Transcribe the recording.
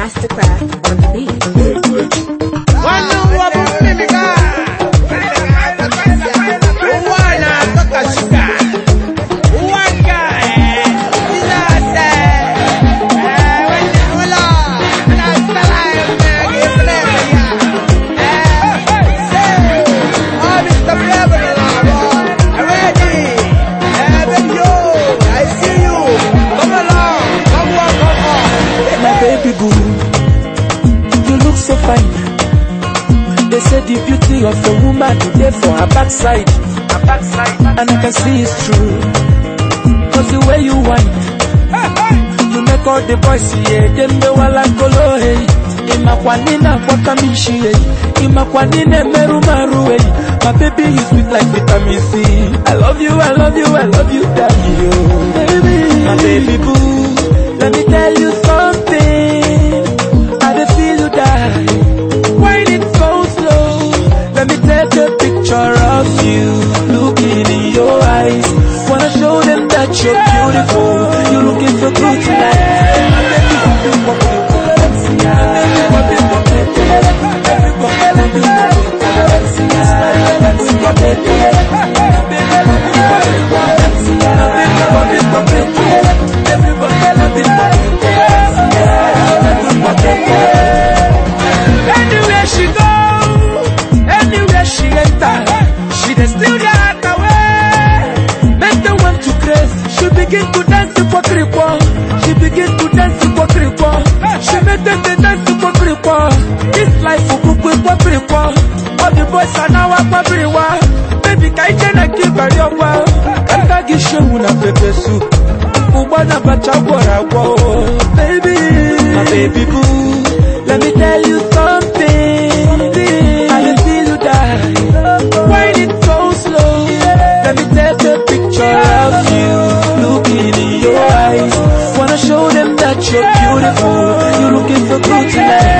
Masterkraft on the beat. Fine. They say the beauty of a woman is there for her backside. Her backside. And I can see it's true. Cause the way you whine, you make all the boys yeah, them me wala kolo hey. Imakwanina kwa kamishi hey. Imakwanina meru maru hey. My baby is sweet like vitamin C. I love you, I love you, I love you, daddy. Oh, baby. My baby boo. That you're beautiful. You're looking so good tonight. My baby, you want me to Valencia. You want me to Valencia. Everybody want me to Valencia. My baby, my na. Baby, my baby boo. Let me tell you something. I can feel you die. Wine it so slow. Let me take a picture of you. Looking in your eyes. Wanna show them that you're beautiful. You're looking for good tonight.